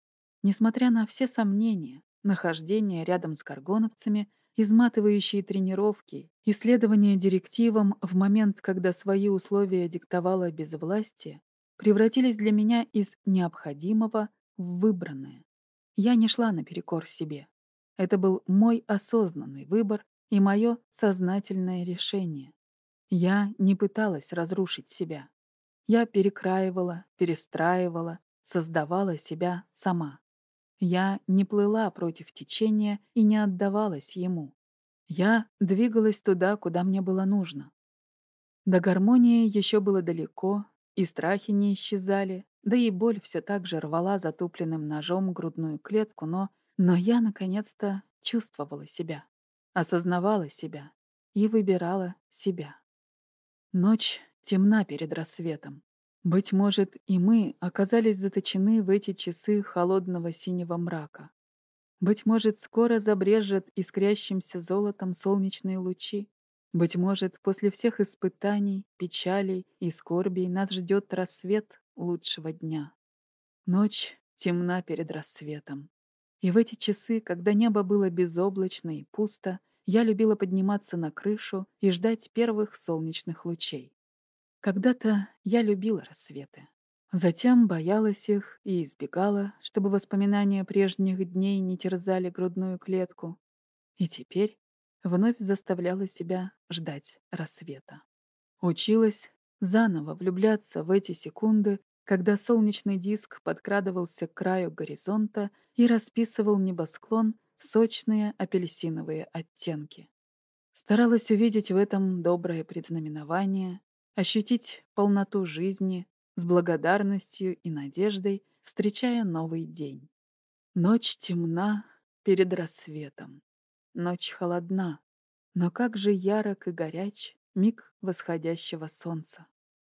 Speaker 1: Несмотря на все сомнения, нахождение рядом с гаргоновцами изматывающие тренировки, исследования директивам в момент, когда свои условия диктовало безвластие, превратились для меня из необходимого в выбранное. Я не шла наперекор себе. Это был мой осознанный выбор и мое сознательное решение. Я не пыталась разрушить себя. Я перекраивала, перестраивала, создавала себя сама. Я не плыла против течения и не отдавалась ему. Я двигалась туда, куда мне было нужно. До гармонии еще было далеко, и страхи не исчезали, да и боль все так же рвала затупленным ножом грудную клетку, но, но я наконец-то чувствовала себя, осознавала себя и выбирала себя. Ночь темна перед рассветом. Быть может, и мы оказались заточены в эти часы холодного синего мрака. Быть может, скоро забрежет искрящимся золотом солнечные лучи. Быть может, после всех испытаний, печалей и скорбей нас ждет рассвет лучшего дня. Ночь темна перед рассветом. И в эти часы, когда небо было безоблачно и пусто, я любила подниматься на крышу и ждать первых солнечных лучей. Когда-то я любила рассветы. Затем боялась их и избегала, чтобы воспоминания прежних дней не терзали грудную клетку. И теперь вновь заставляла себя ждать рассвета. Училась заново влюбляться в эти секунды, когда солнечный диск подкрадывался к краю горизонта и расписывал небосклон в сочные апельсиновые оттенки. Старалась увидеть в этом доброе предзнаменование ощутить полноту жизни с благодарностью и надеждой, встречая новый день. Ночь темна перед рассветом, ночь холодна, но как же ярок и горяч миг восходящего солнца.